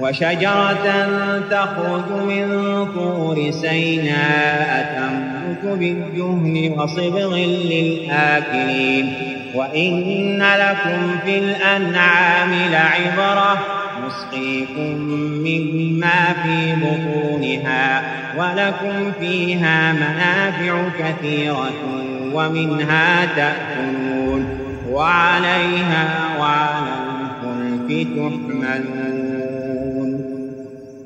وشجرة تخرج من طور سيناء تنبت بالدهن وصبغ للآكلين. وإن لكم في الأنعام لعبرة نسقيكم مما في بطونها ولكم فيها منافع كثيرة ومنها تأكلون. وعليها وعلى الفلك تحملون.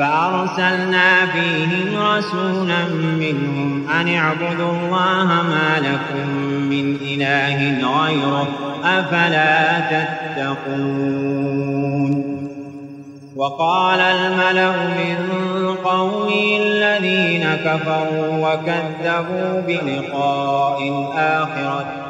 فأرسلنا فيهم رسولا منهم أن اعبدوا الله ما لكم من إله غيره أفلا تتقون. وقال الملأ من قومه الذين كفروا وكذبوا بلقاء الآخرة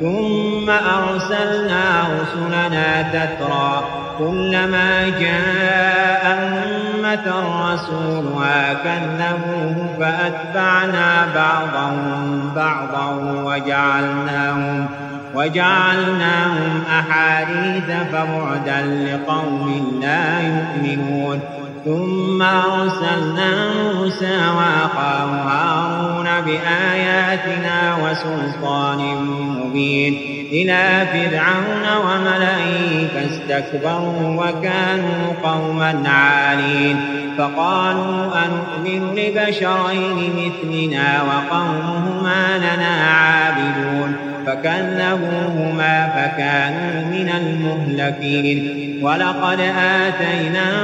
ثم أرسلنا رسلنا تترى كلما جاء أمة رسولها كذبوه فأتبعنا بعضهم بعضا وجعلناهم وجعلناهم أحاديث فبعدا لقوم لا يؤمنون ثم أرسلنا موسى وأخاه هارون بآياتنا وسلطان مبين إلى فرعون وملئه فاستكبروا وكانوا قوما عالين فقالوا أنؤمن لبشرين مثلنا وقومهما لنا عابدون فكذبوهما فكانوا من المهلكين ولقد آتينا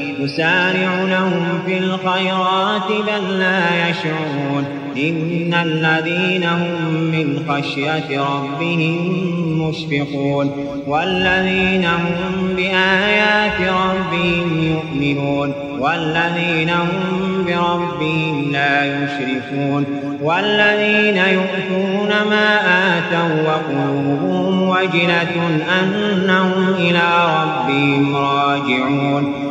نسارع لهم في الخيرات بل لا يشعرون. إن الذين هم من خشية ربهم مشفقون. والذين هم بآيات ربهم يؤمنون. والذين هم بربهم لا يشركون. والذين يؤتون ما آتوا وقلوبهم وجلة أنهم إلى ربهم راجعون.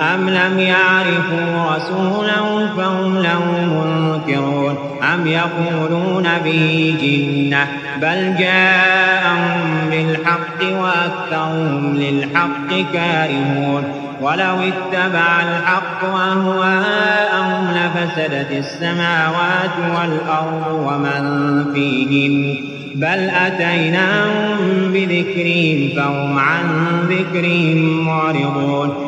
أم لم يعرفوا رسولهم فهم له منكرون أم يقولون به جنة بل جاءهم بالحق وأكثرهم للحق كارهون ولو اتبع الحق أهواءهم لفسدت السماوات والأرض ومن فيهن بل أتيناهم بذكرهم فهم عن ذكرهم معرضون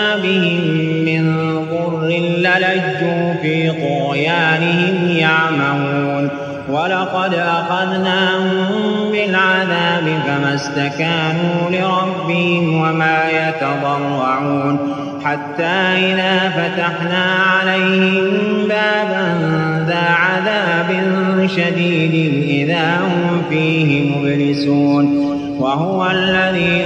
طغيانهم يعمهون. ولقد أخذناهم بالعذاب فما استكانوا لربهم وما يتضرعون. حتى إذا فتحنا عليهم بابا ذا عذاب شديد إذا هم فيه مبلسون. وهو الذي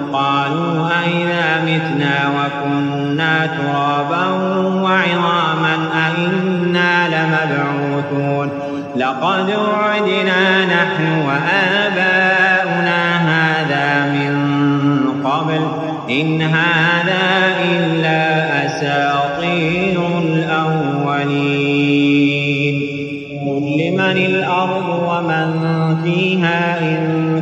قالوا أئذا متنا وكنا ترابا وعظاما أئنا لمبعوثون لقد وعدنا نحن وآباؤنا هذا من قبل إن هذا إلا أساطير الأولين قل لمن الأرض ومن فيها إن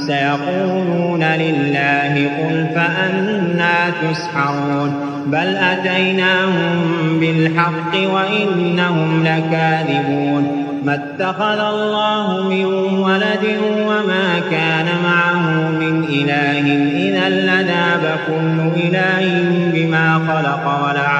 سيقولون لله قل فأنا تسحرون. بل أتيناهم بالحق وإنهم لكاذبون. ما اتخذ الله من ولد وما كان معه من إله إذا لذاب كل إله بما خلق بعض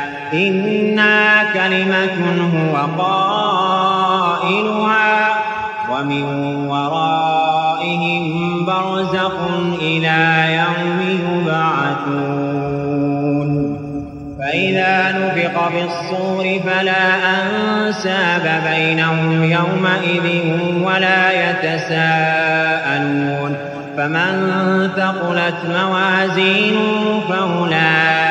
إنا كلمة هو قائلها ومن ورائهم برزق إلى يوم يبعثون فإذا نفق في الصور فلا أنساب بينهم يومئذ ولا يتساءلون فمن ثقلت موازينه فأولئك